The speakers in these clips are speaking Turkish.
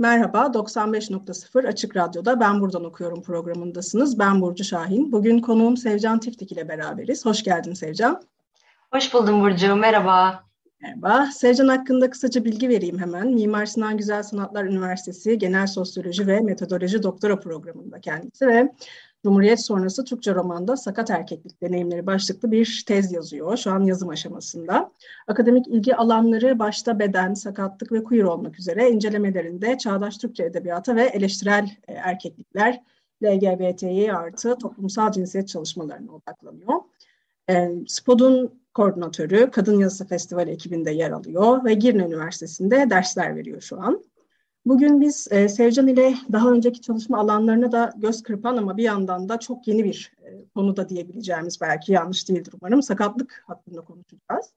Merhaba, 95.0 Açık Radyo'da Ben Buradan Okuyorum programındasınız. Ben Burcu Şahin. Bugün konuğum Sevcan Tiftik ile beraberiz. Hoş geldin Sevcan. Hoş buldum Burcu, merhaba. Merhaba. Sevcan hakkında kısaca bilgi vereyim hemen. Mimar Sinan Güzel Sanatlar Üniversitesi Genel Sosyoloji ve Metodoloji Doktora Programı'nda kendisi ve Cumhuriyet sonrası Türkçe romanda sakat erkeklik deneyimleri başlıklı bir tez yazıyor. Şu an yazım aşamasında. Akademik ilgi alanları başta beden, sakatlık ve queer olmak üzere incelemelerinde çağdaş Türkçe edebiyata ve eleştirel e, erkeklikler, LGBTİ artı toplumsal cinsiyet çalışmalarına odaklanıyor. E, SPOD'un koordinatörü, Kadın Yazısı Festivali ekibinde yer alıyor ve Girne Üniversitesi'nde dersler veriyor şu an. Bugün biz e, Sevcan ile daha önceki çalışma alanlarına da göz kırpan ama bir yandan da çok yeni bir e, konuda diyebileceğimiz belki yanlış değildir umarım sakatlık hakkında konuşacağız.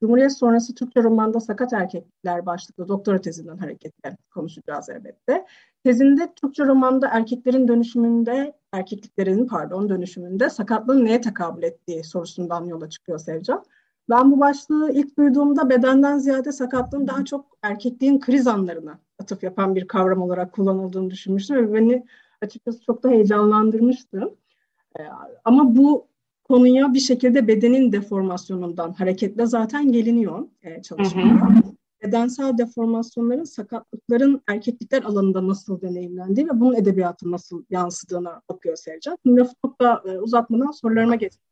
Cumhuriyet sonrası Türkçe romanda sakat erkekler başlıklı doktora tezinden hareketle konuşacağız elbette. Tezinde Türkçe romanda erkeklerin dönüşümünde, erkekliklerin pardon dönüşümünde sakatlığın neye tekabül ettiği sorusundan yola çıkıyor Sevcan. Ben bu başlığı ilk duyduğumda bedenden ziyade sakatlığın daha çok erkekliğin kriz anlarına atıf yapan bir kavram olarak kullanıldığını düşünmüştüm ve beni açıkçası çok da heyecanlandırmıştı. Ee, ama bu konuya bir şekilde bedenin deformasyonundan hareketle zaten geliniyor e, çalışmada. Bedensel deformasyonların sakatlıkların erkeklikler alanında nasıl deneyimlendiği ve bunun edebiyatı nasıl yansıdığına bakıyor. Şimdi lafı çok da e, uzatmadan sorularıma geçelim.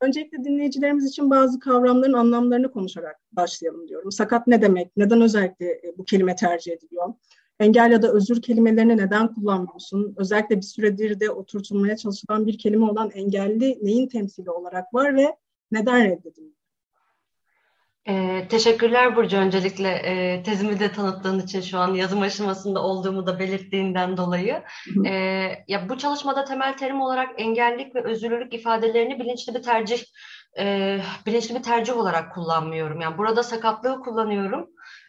Öncelikle dinleyicilerimiz için bazı kavramların anlamlarını konuşarak başlayalım diyorum. Sakat ne demek? Neden özellikle e, bu kelime tercih ediliyor? Engel ya da özür kelimelerini neden kullanmıyorsun? Özellikle bir süredir de oturtulmaya çalışılan bir kelime olan engelli neyin temsili olarak var ve neden reddediliyor? Ee, teşekkürler Burcu öncelikle e, tezimi de tanıttığın için şu an yazım aşamasında olduğumu da belirttiğinden dolayı. E, ya bu çalışmada temel terim olarak engellik ve özürlülük ifadelerini bilinçli bir tercih e, bilinçli bir tercih olarak kullanmıyorum. Yani burada sakatlığı kullanıyorum.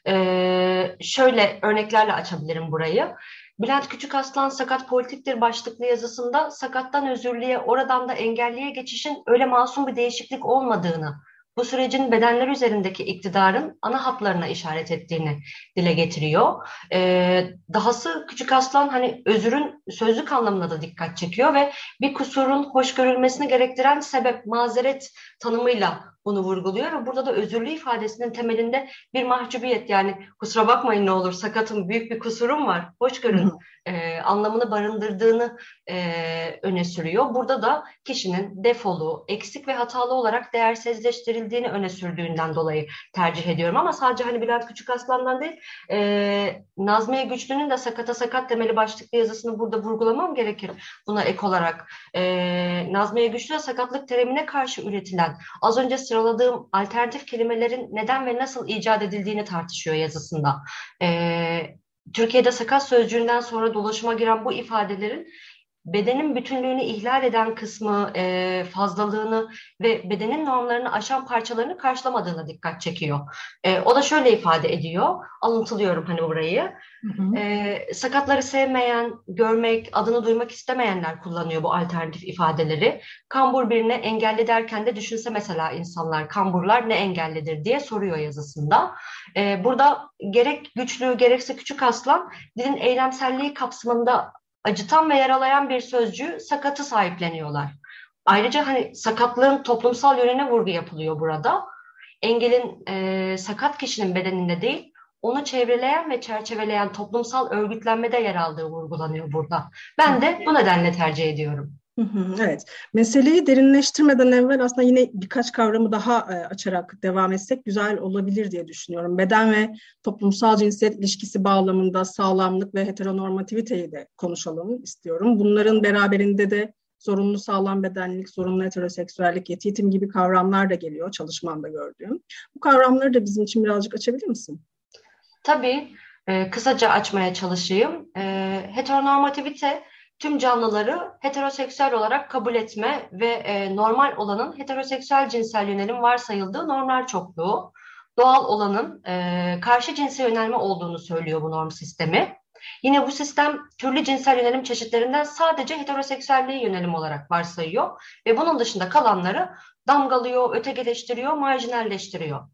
E, şöyle örneklerle açabilirim burayı. Bülent Küçük Aslan Sakat Politiktir başlıklı yazısında sakattan özürlüğe oradan da engelliye geçişin öyle masum bir değişiklik olmadığını bu sürecin bedenler üzerindeki iktidarın ana hatlarına işaret ettiğini dile getiriyor. Ee, dahası Küçük Aslan hani özürün sözlük anlamına da dikkat çekiyor ve bir kusurun hoş görülmesini gerektiren sebep, mazeret tanımıyla bunu vurguluyor. Ve burada da özürlü ifadesinin temelinde bir mahcubiyet. Yani kusura bakmayın ne olur sakatım büyük bir kusurum var hoş görün e, anlamını barındırdığını e, öne sürüyor. Burada da kişinin defolu, eksik ve hatalı olarak değersizleştirildiğini öne sürdüğünden dolayı tercih ediyorum. Ama sadece hani Bülent Küçük Aslan'dan değil e, Nazmiye Güçlü'nün de sakata sakat demeli başlıklı yazısını burada vurgulamam gerekir buna ek olarak. E, Nazmiye Güçlü sakatlık terimine karşı üretilen az önce sıraladığım alternatif kelimelerin neden ve nasıl icat edildiğini tartışıyor yazısında. E, Türkiye'de sakat sözcüğünden sonra dolaşıma giren bu ifadelerin bedenin bütünlüğünü ihlal eden kısmı, e, fazlalığını ve bedenin normlarını aşan parçalarını karşılamadığına dikkat çekiyor. E, o da şöyle ifade ediyor, alıntılıyorum hani burayı. Hı hı. E, sakatları sevmeyen, görmek, adını duymak istemeyenler kullanıyor bu alternatif ifadeleri. Kambur birine engelli derken de düşünse mesela insanlar, kamburlar ne engellidir diye soruyor yazısında. E, burada gerek güçlü gerekse küçük aslan dilin eylemselliği kapsamında acıtan ve yaralayan bir sözcüğü sakatı sahipleniyorlar. Ayrıca hani sakatlığın toplumsal yönüne vurgu yapılıyor burada. Engelin e, sakat kişinin bedeninde değil, onu çevreleyen ve çerçeveleyen toplumsal örgütlenmede yer aldığı vurgulanıyor burada. Ben de bu nedenle tercih ediyorum. Evet, meseleyi derinleştirmeden evvel aslında yine birkaç kavramı daha e, açarak devam etsek güzel olabilir diye düşünüyorum. Beden ve toplumsal cinsiyet ilişkisi bağlamında sağlamlık ve heteronormativiteyi de konuşalım istiyorum. Bunların beraberinde de zorunlu sağlam bedenlilik, zorunlu heteroseksüellik, yetitim gibi kavramlar da geliyor çalışmanda gördüğüm. Bu kavramları da bizim için birazcık açabilir misin? Tabii. E, kısaca açmaya çalışayım. E, heteronormativite tüm canlıları heteroseksüel olarak kabul etme ve e, normal olanın heteroseksüel cinsel yönelim varsayıldığı normlar çokluğu, doğal olanın e, karşı cinsel yönelme olduğunu söylüyor bu norm sistemi. Yine bu sistem türlü cinsel yönelim çeşitlerinden sadece heteroseksüelliği yönelim olarak varsayıyor ve bunun dışında kalanları damgalıyor, ötekileştiriyor, marjinalleştiriyor.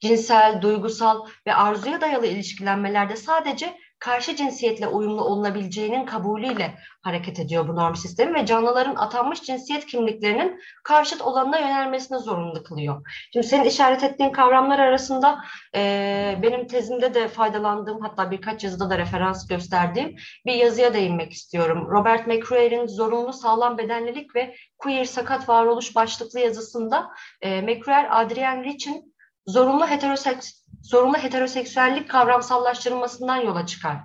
Cinsel, duygusal ve arzuya dayalı ilişkilenmelerde sadece karşı cinsiyetle uyumlu olunabileceğinin kabulüyle hareket ediyor bu norm sistemi ve canlıların atanmış cinsiyet kimliklerinin karşıt olanına yönelmesine zorunlu kılıyor. Şimdi senin işaret ettiğin kavramlar arasında e, benim tezimde de faydalandığım hatta birkaç yazıda da referans gösterdiğim bir yazıya değinmek istiyorum. Robert McCrae'nin Zorunlu Sağlam Bedenlilik ve Queer Sakat Varoluş başlıklı yazısında e, McCrae, Adrian Rich'in zorunlu heteroseks zorunlu heteroseksüellik kavramsallaştırılmasından yola çıkar.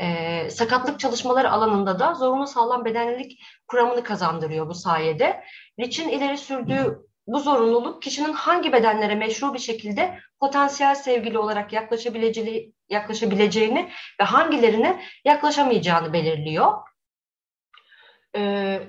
E, sakatlık çalışmaları alanında da zorunlu sağlam bedenlilik kuramını kazandırıyor bu sayede. Rich'in ileri sürdüğü bu zorunluluk kişinin hangi bedenlere meşru bir şekilde potansiyel sevgili olarak yaklaşabileceği, yaklaşabileceğini ve hangilerine yaklaşamayacağını belirliyor. Ee,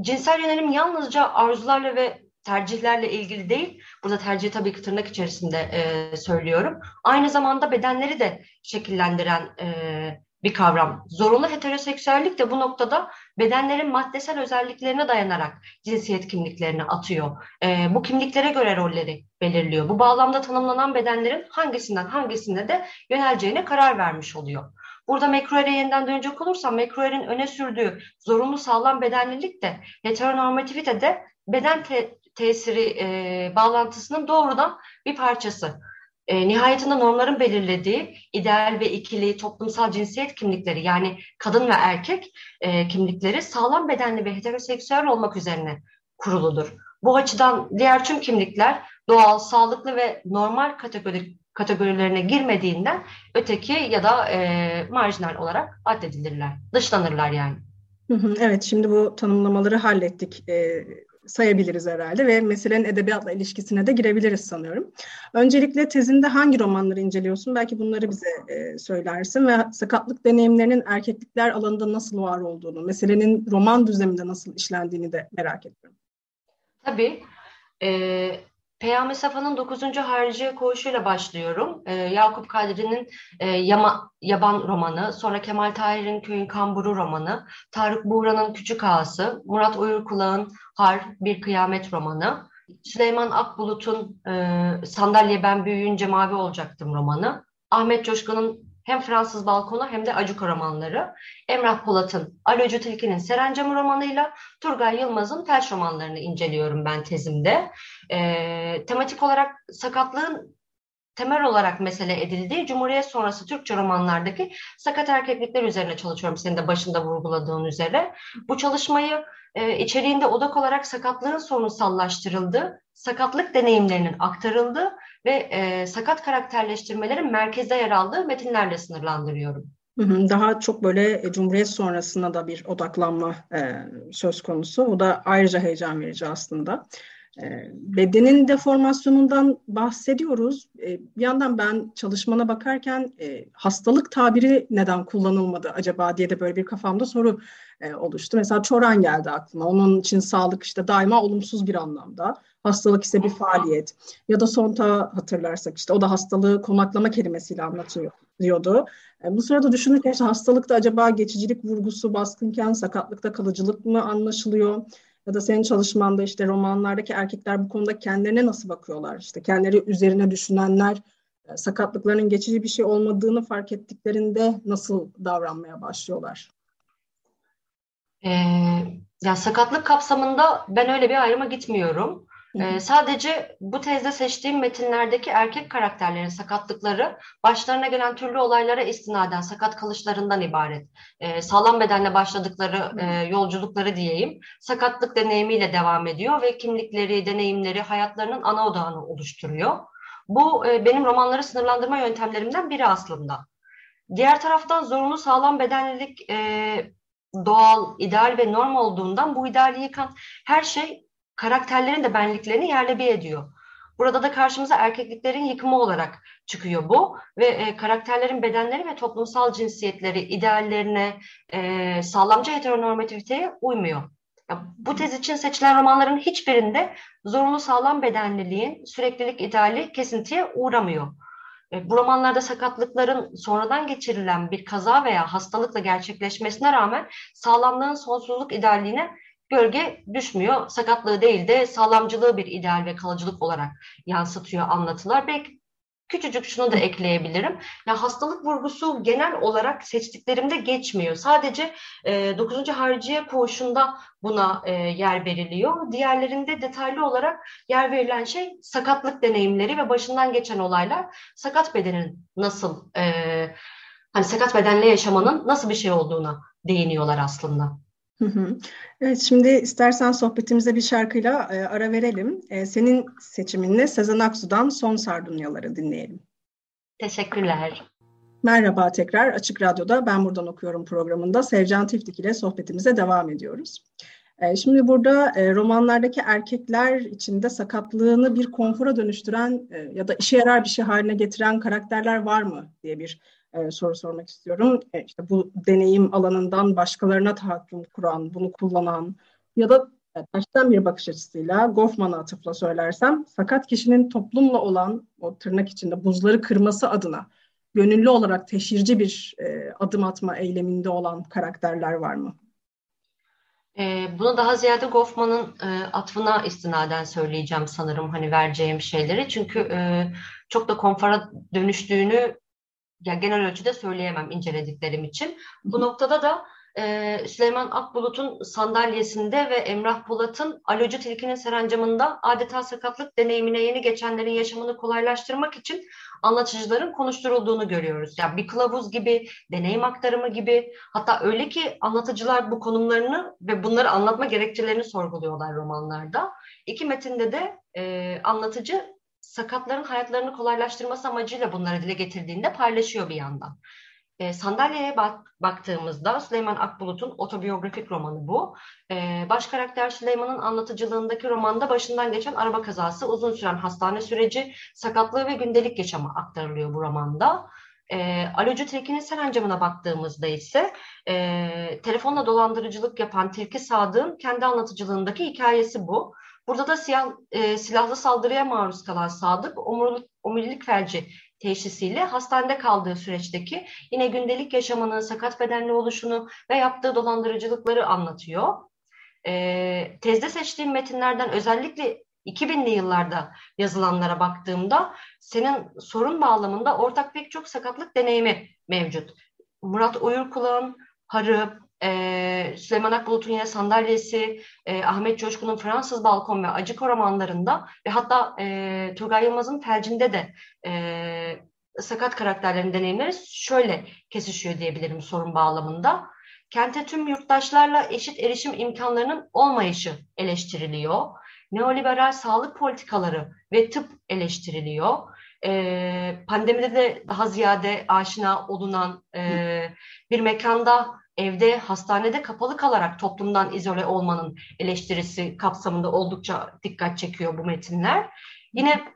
cinsel yönelim yalnızca arzularla ve tercihlerle ilgili değil, burada tercih tabii ki tırnak içerisinde e, söylüyorum. Aynı zamanda bedenleri de şekillendiren e, bir kavram. Zorunlu heteroseksüellik de bu noktada bedenlerin maddesel özelliklerine dayanarak cinsiyet kimliklerini atıyor. E, bu kimliklere göre rolleri belirliyor. Bu bağlamda tanımlanan bedenlerin hangisinden hangisine de yöneleceğine karar vermiş oluyor. Burada McCrory'e yeniden dönecek olursam McCrory'nin öne sürdüğü zorunlu sağlam bedenlilik de heteronormativite de beden te tesiri e, bağlantısının doğrudan bir parçası. E, nihayetinde normların belirlediği ideal ve ikili toplumsal cinsiyet kimlikleri yani kadın ve erkek e, kimlikleri sağlam bedenli ve heteroseksüel olmak üzerine kuruludur. Bu açıdan diğer tüm kimlikler doğal, sağlıklı ve normal kategori, kategorilerine girmediğinden öteki ya da e, marjinal olarak addedilirler, dışlanırlar yani. Evet, şimdi bu tanımlamaları hallettik. Ee, sayabiliriz herhalde ve meselenin edebiyatla ilişkisine de girebiliriz sanıyorum. Öncelikle tezinde hangi romanları inceliyorsun? Belki bunları bize e, söylersin ve sakatlık deneyimlerinin erkeklikler alanında nasıl var olduğunu, meselenin roman düzleminde nasıl işlendiğini de merak ediyorum. Tabii. Ee, Peyami Safa'nın 9. Harici Koğuşu'yla başlıyorum. Ee, Yakup Kadri'nin e, Yama, Yaban romanı, sonra Kemal Tahir'in Köyün Kamburu romanı, Tarık Buğra'nın Küçük Ağası, Murat Uyurkulağ'ın Har, Bir Kıyamet romanı, Süleyman Akbulut'un e, Sandalye Ben Büyüyünce Mavi Olacaktım romanı, Ahmet Coşkun'un hem Fransız Balkonu hem de Acuka romanları, Emrah Polat'ın Alocu Tilki'nin Serencamı romanıyla Turgay Yılmaz'ın Felç romanlarını inceliyorum ben tezimde. E, tematik olarak sakatlığın temel olarak mesele edildiği Cumhuriyet sonrası Türkçe romanlardaki sakat erkeklikler üzerine çalışıyorum senin de başında vurguladığın üzere. Bu çalışmayı e, içeriğinde odak olarak sakatlığın sorunsallaştırıldığı, sakatlık deneyimlerinin aktarıldığı ve e, sakat karakterleştirmelerin merkezde yer aldığı metinlerle sınırlandırıyorum. Daha çok böyle e, Cumhuriyet sonrasında da bir odaklanma e, söz konusu. O da ayrıca heyecan verici aslında. E, bedenin deformasyonundan bahsediyoruz. E, bir yandan ben çalışmana bakarken e, hastalık tabiri neden kullanılmadı acaba diye de böyle bir kafamda soru e, oluştu. Mesela çoran geldi aklıma. Onun için sağlık işte daima olumsuz bir anlamda. Hastalık ise bir faaliyet. Ya da sonta hatırlarsak işte o da hastalığı konaklama kelimesiyle anlatıyor diyordu. E, bu sırada düşünürken işte hastalıkta acaba geçicilik vurgusu baskınken sakatlıkta kalıcılık mı anlaşılıyor? Ya da senin çalışmanda işte romanlardaki erkekler bu konuda kendilerine nasıl bakıyorlar? İşte kendileri üzerine düşünenler e, sakatlıklarının geçici bir şey olmadığını fark ettiklerinde nasıl davranmaya başlıyorlar? Ee, ya sakatlık kapsamında ben öyle bir ayrıma gitmiyorum. Ee, sadece bu tezde seçtiğim metinlerdeki erkek karakterlerin sakatlıkları başlarına gelen türlü olaylara istinaden sakat kalışlarından ibaret. Ee, sağlam bedenle başladıkları e, yolculukları diyeyim sakatlık deneyimiyle devam ediyor ve kimlikleri, deneyimleri hayatlarının ana odağını oluşturuyor. Bu e, benim romanları sınırlandırma yöntemlerimden biri aslında. Diğer taraftan zorunlu sağlam bedenlilik e, doğal, ideal ve norm olduğundan bu ideali yıkan her şey karakterlerin de benliklerini yerle bir ediyor. Burada da karşımıza erkekliklerin yıkımı olarak çıkıyor bu ve e, karakterlerin bedenleri ve toplumsal cinsiyetleri ideallerine, e, sağlamcı heteronormativiteye uymuyor. Ya, bu tez için seçilen romanların hiçbirinde zorunlu sağlam bedenliliğin süreklilik ideali kesintiye uğramıyor. E, bu romanlarda sakatlıkların sonradan geçirilen bir kaza veya hastalıkla gerçekleşmesine rağmen sağlamlığın sonsuzluk idealliğine gölge düşmüyor. Sakatlığı değil de sağlamcılığı bir ideal ve kalıcılık olarak yansıtıyor anlatılar. Belki Küçücük şunu da ekleyebilirim. Ya hastalık vurgusu genel olarak seçtiklerimde geçmiyor. Sadece e, 9. hariciye koğuşunda buna e, yer veriliyor. Diğerlerinde detaylı olarak yer verilen şey sakatlık deneyimleri ve başından geçen olaylar. Sakat bedenin nasıl, e, hani sakat bedenle yaşamanın nasıl bir şey olduğuna değiniyorlar aslında. Evet, şimdi istersen sohbetimize bir şarkıyla e, ara verelim. E, senin seçiminle Sezen Aksu'dan Son Sardunyaları dinleyelim. Teşekkürler. Merhaba tekrar Açık Radyo'da Ben Buradan Okuyorum programında Sevcan Tiftik ile sohbetimize devam ediyoruz. E, şimdi burada e, romanlardaki erkekler içinde sakatlığını bir konfora dönüştüren e, ya da işe yarar bir şey haline getiren karakterler var mı diye bir e, soru sormak istiyorum. E, işte bu deneyim alanından başkalarına tahakküm kuran, bunu kullanan ya da baştan bir bakış açısıyla Goffman'a atıfla söylersem sakat kişinin toplumla olan o tırnak içinde buzları kırması adına gönüllü olarak teşhirci bir e, adım atma eyleminde olan karakterler var mı? E, bunu daha ziyade Goffman'ın e, atfına istinaden söyleyeceğim sanırım hani vereceğim şeyleri. Çünkü e, çok da konfora dönüştüğünü ya genel ölçüde söyleyemem incelediklerim için. Bu noktada da e, Süleyman Akbulut'un sandalyesinde ve Emrah Polat'ın Alocu Tilki'nin serencamında adeta sakatlık deneyimine yeni geçenlerin yaşamını kolaylaştırmak için anlatıcıların konuşturulduğunu görüyoruz. Yani bir kılavuz gibi, deneyim aktarımı gibi hatta öyle ki anlatıcılar bu konumlarını ve bunları anlatma gerekçelerini sorguluyorlar romanlarda. İki metinde de e, anlatıcı sakatların hayatlarını kolaylaştırması amacıyla bunları dile getirdiğinde paylaşıyor bir yandan. E, sandalyeye bak, baktığımızda Süleyman Akbulut'un otobiyografik romanı bu. E, baş karakter Süleyman'ın anlatıcılığındaki romanda başından geçen araba kazası, uzun süren hastane süreci, sakatlığı ve gündelik yaşamı aktarılıyor bu romanda. E, Alocu Tilki'nin Serencam'ına baktığımızda ise e, telefonla dolandırıcılık yapan Tilki Sadık'ın kendi anlatıcılığındaki hikayesi bu. Burada da siyah, e, silahlı saldırıya maruz kalan Sadık omurilik, omurilik felci teşhisiyle hastanede kaldığı süreçteki yine gündelik yaşamının sakat bedenli oluşunu ve yaptığı dolandırıcılıkları anlatıyor. E, tezde seçtiğim metinlerden özellikle 2000'li yıllarda yazılanlara baktığımda senin sorun bağlamında ortak pek çok sakatlık deneyimi mevcut. Murat Uyurkulağ'ın Harı, e, Süleyman Akbulut'un yine sandalyesi, e, Ahmet Coşkun'un Fransız Balkon ve Acık romanlarında ve hatta e, Turgay Yılmaz'ın Felcinde de e, sakat karakterlerin deneyimleri şöyle kesişiyor diyebilirim sorun bağlamında. Kente tüm yurttaşlarla eşit erişim imkanlarının olmayışı eleştiriliyor. Neoliberal sağlık politikaları ve tıp eleştiriliyor. Ee, pandemide de daha ziyade aşina olunan e, bir mekanda evde, hastanede kapalı kalarak toplumdan izole olmanın eleştirisi kapsamında oldukça dikkat çekiyor bu metinler. Yine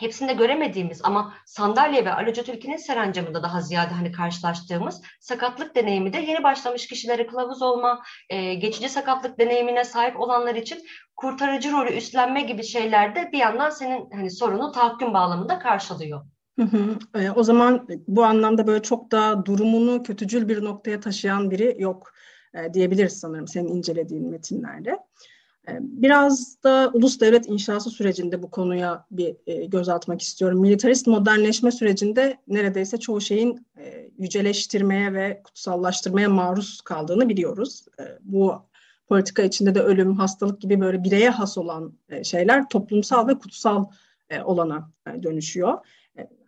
hepsinde göremediğimiz ama sandalye ve Aloca Türki'nin serencamında daha ziyade hani karşılaştığımız sakatlık deneyimi de yeni başlamış kişilere kılavuz olma, e, geçici sakatlık deneyimine sahip olanlar için kurtarıcı rolü üstlenme gibi şeyler de bir yandan senin hani sorunu tahakküm bağlamında karşılıyor. Hı hı. E, o zaman bu anlamda böyle çok da durumunu kötücül bir noktaya taşıyan biri yok e, diyebiliriz sanırım senin incelediğin metinlerde. E, biraz da ulus devlet inşası sürecinde bu konuya bir e, göz atmak istiyorum. Militarist modernleşme sürecinde neredeyse çoğu şeyin e, yüceleştirmeye ve kutsallaştırmaya maruz kaldığını biliyoruz. Bu politika içinde de ölüm, hastalık gibi böyle bireye has olan şeyler toplumsal ve kutsal olana dönüşüyor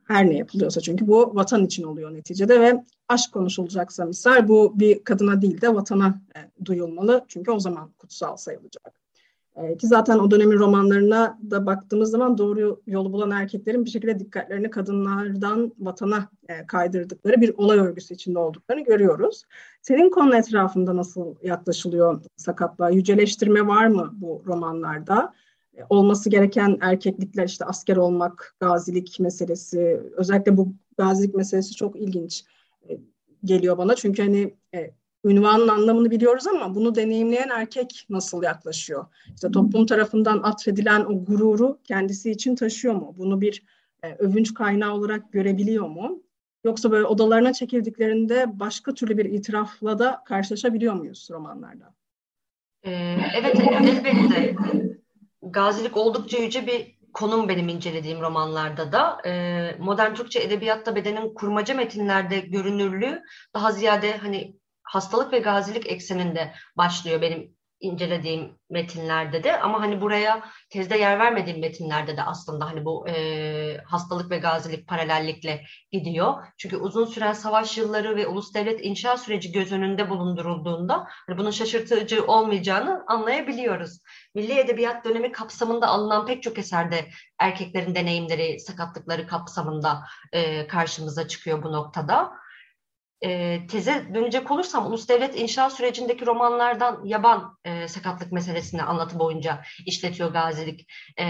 her ne yapılıyorsa çünkü bu vatan için oluyor neticede ve aşk konuşulacaksa misal bu bir kadına değil de vatana e, duyulmalı çünkü o zaman kutsal sayılacak. E, ki zaten o dönemin romanlarına da baktığımız zaman doğru yolu bulan erkeklerin bir şekilde dikkatlerini kadınlardan vatana e, kaydırdıkları bir olay örgüsü içinde olduklarını görüyoruz. Senin konu etrafında nasıl yaklaşılıyor sakatlığa? Yüceleştirme var mı bu romanlarda? Olması gereken erkeklikler işte asker olmak, gazilik meselesi, özellikle bu gazilik meselesi çok ilginç e, geliyor bana. Çünkü hani e, ünvanın anlamını biliyoruz ama bunu deneyimleyen erkek nasıl yaklaşıyor? İşte toplum tarafından atfedilen o gururu kendisi için taşıyor mu? Bunu bir e, övünç kaynağı olarak görebiliyor mu? Yoksa böyle odalarına çekildiklerinde başka türlü bir itirafla da karşılaşabiliyor muyuz romanlarda? Ee, evet, elbette. Gazilik oldukça yüce bir konum benim incelediğim romanlarda da. E, modern Türkçe edebiyatta bedenin kurmaca metinlerde görünürlüğü daha ziyade hani hastalık ve gazilik ekseninde başlıyor benim incelediğim metinlerde de ama hani buraya tezde yer vermediğim metinlerde de aslında hani bu e, hastalık ve gazilik paralellikle gidiyor. Çünkü uzun süren savaş yılları ve ulus devlet inşa süreci göz önünde bulundurulduğunda hani bunun şaşırtıcı olmayacağını anlayabiliyoruz. Milli Edebiyat dönemi kapsamında alınan pek çok eserde erkeklerin deneyimleri, sakatlıkları kapsamında e, karşımıza çıkıyor bu noktada e, teze dönecek olursam ulus devlet inşa sürecindeki romanlardan yaban e, sakatlık meselesini anlatı boyunca işletiyor gazilik e,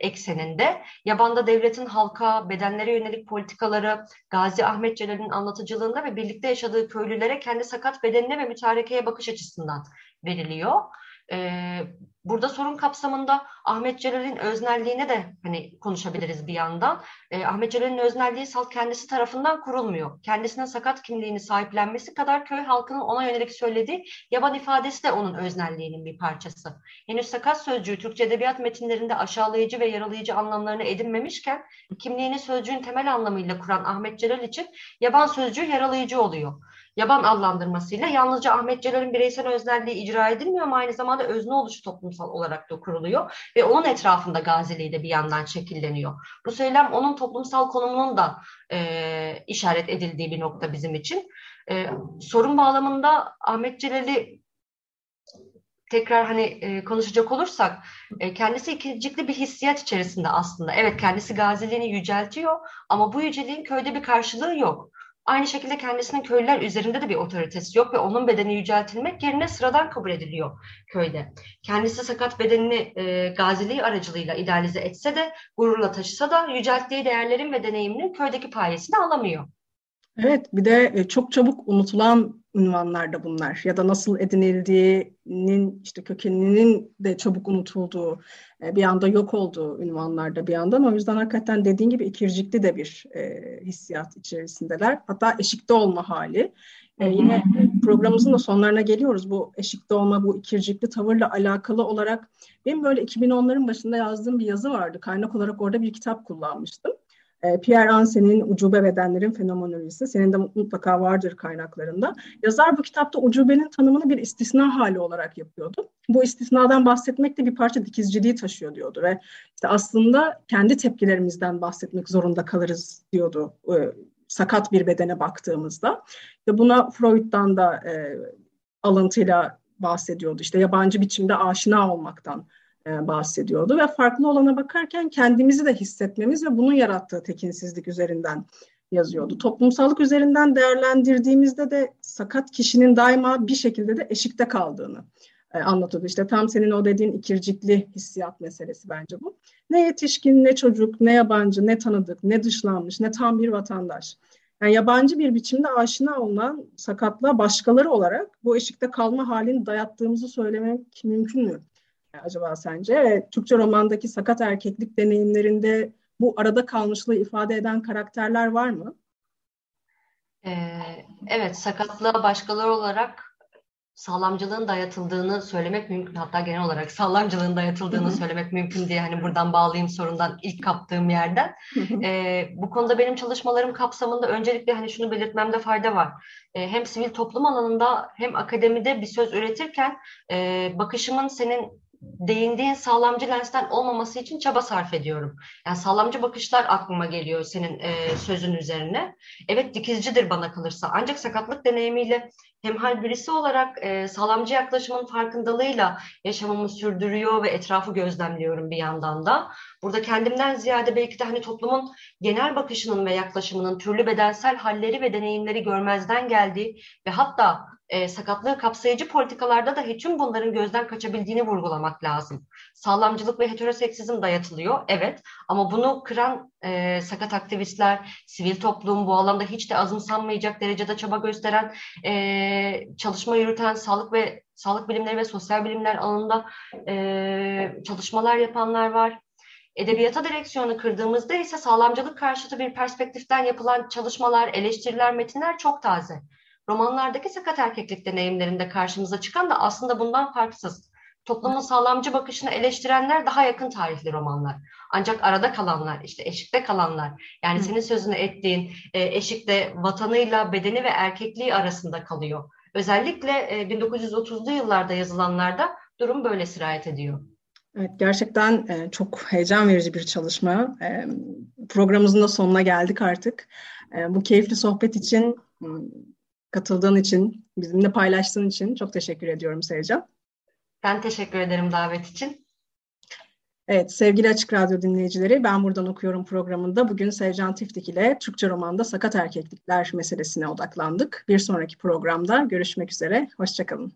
ekseninde. Yabanda devletin halka, bedenlere yönelik politikaları Gazi Ahmet Celal'in anlatıcılığında ve birlikte yaşadığı köylülere kendi sakat bedenine ve mütarekeye bakış açısından veriliyor. E, burada sorun kapsamında Ahmet Celal'in öznelliğine de hani konuşabiliriz bir yandan. E, Ahmet Celal'in öznelliği salt kendisi tarafından kurulmuyor. Kendisinin sakat kimliğini sahiplenmesi kadar köy halkının ona yönelik söylediği yaban ifadesi de onun öznelliğinin bir parçası. Henüz sakat sözcüğü Türkçe edebiyat metinlerinde aşağılayıcı ve yaralayıcı anlamlarını edinmemişken kimliğini sözcüğün temel anlamıyla kuran Ahmet Celal için yaban sözcüğü yaralayıcı oluyor yaban adlandırmasıyla yalnızca Ahmet Celal'in bireysel öznelliği icra edilmiyor ama aynı zamanda özne oluşu toplumsal olarak da kuruluyor ve onun etrafında gaziliği de bir yandan şekilleniyor. Bu söylem onun toplumsal konumunun da e, işaret edildiği bir nokta bizim için. E, sorun bağlamında Ahmet Celal'i tekrar hani e, konuşacak olursak e, kendisi ikincikli bir hissiyat içerisinde aslında. Evet kendisi gaziliğini yüceltiyor ama bu yüceliğin köyde bir karşılığı yok. Aynı şekilde kendisinin köylüler üzerinde de bir otoritesi yok ve onun bedeni yüceltilmek yerine sıradan kabul ediliyor köyde. Kendisi sakat bedenini e, gaziliği aracılığıyla idealize etse de gururla taşısa da yücelttiği değerlerin ve deneyiminin köydeki payesini alamıyor. Evet bir de e, çok çabuk unutulan ünvanlar da bunlar. Ya da nasıl edinildiğinin işte kökeninin de çabuk unutulduğu e, bir anda yok olduğu ünvanlarda bir yandan. O yüzden hakikaten dediğin gibi ikircikli de bir e, hissiyat içerisindeler. Hatta eşikte olma hali. E, yine programımızın da sonlarına geliyoruz. Bu eşikte olma bu ikircikli tavırla alakalı olarak benim böyle 2010'ların başında yazdığım bir yazı vardı. Kaynak olarak orada bir kitap kullanmıştım Pierre Ansen'in Ucube Bedenlerin Fenomenolojisi, senin de mutlaka vardır kaynaklarında. Yazar bu kitapta ucubenin tanımını bir istisna hali olarak yapıyordu. Bu istisnadan bahsetmek de bir parça dikizciliği taşıyor diyordu ve işte aslında kendi tepkilerimizden bahsetmek zorunda kalırız diyordu e, sakat bir bedene baktığımızda. Ve buna Freud'dan da e, alıntıyla bahsediyordu. İşte yabancı biçimde aşina olmaktan bahsediyordu ve farklı olana bakarken kendimizi de hissetmemiz ve bunun yarattığı tekinsizlik üzerinden yazıyordu. Toplumsallık üzerinden değerlendirdiğimizde de sakat kişinin daima bir şekilde de eşikte kaldığını e, anlatıyordu. İşte tam senin o dediğin ikircikli hissiyat meselesi bence bu. Ne yetişkin, ne çocuk, ne yabancı, ne tanıdık, ne dışlanmış, ne tam bir vatandaş. Yani yabancı bir biçimde aşina olunan sakatlığa başkaları olarak bu eşikte kalma halini dayattığımızı söylemek mümkün mü? Acaba sence? Ve Türkçe romandaki sakat erkeklik deneyimlerinde bu arada kalmışlığı ifade eden karakterler var mı? Ee, evet, sakatlığa başkaları olarak sağlamcılığın dayatıldığını söylemek mümkün. Hatta genel olarak sağlamcılığın dayatıldığını söylemek mümkün diye hani buradan bağlayayım sorundan ilk kaptığım yerden. ee, bu konuda benim çalışmalarım kapsamında öncelikle hani şunu belirtmemde fayda var. Ee, hem sivil toplum alanında hem akademide bir söz üretirken e, bakışımın senin değindiğin sağlamcı lensten olmaması için çaba sarf ediyorum. Yani sağlamcı bakışlar aklıma geliyor senin e, sözün üzerine. Evet dikizcidir bana kalırsa. Ancak sakatlık deneyimiyle hemhal birisi olarak e, sağlamcı yaklaşımın farkındalığıyla yaşamımı sürdürüyor ve etrafı gözlemliyorum bir yandan da. Burada kendimden ziyade belki de hani toplumun genel bakışının ve yaklaşımının türlü bedensel halleri ve deneyimleri görmezden geldiği ve hatta e, sakatlığı kapsayıcı politikalarda da tüm bunların gözden kaçabildiğini vurgulamak lazım. Sağlamcılık ve heteroseksizm dayatılıyor, evet. Ama bunu kıran e, sakat aktivistler, sivil toplum, bu alanda hiç de azımsanmayacak derecede çaba gösteren, e, çalışma yürüten sağlık ve sağlık bilimleri ve sosyal bilimler alanında e, çalışmalar yapanlar var. Edebiyata direksiyonu kırdığımızda ise sağlamcılık karşıtı bir perspektiften yapılan çalışmalar, eleştiriler, metinler çok taze. Romanlardaki sakat erkeklik deneyimlerinde karşımıza çıkan da aslında bundan farksız. Toplumun sağlamcı bakışını eleştirenler daha yakın tarihli romanlar. Ancak arada kalanlar, işte eşikte kalanlar, yani senin sözünü ettiğin e, eşikte vatanıyla bedeni ve erkekliği arasında kalıyor. Özellikle 1930'lu e, yıllarda yazılanlarda durum böyle sirayet ediyor. Evet, gerçekten e, çok heyecan verici bir çalışma. Programımızın da sonuna geldik artık. Bu keyifli sohbet için katıldığın için, bizimle paylaştığın için çok teşekkür ediyorum Sevcan. Ben teşekkür ederim davet için. Evet, sevgili Açık Radyo dinleyicileri, Ben Buradan Okuyorum programında bugün Sevcan Tiftik ile Türkçe romanda sakat erkeklikler meselesine odaklandık. Bir sonraki programda görüşmek üzere, hoşçakalın.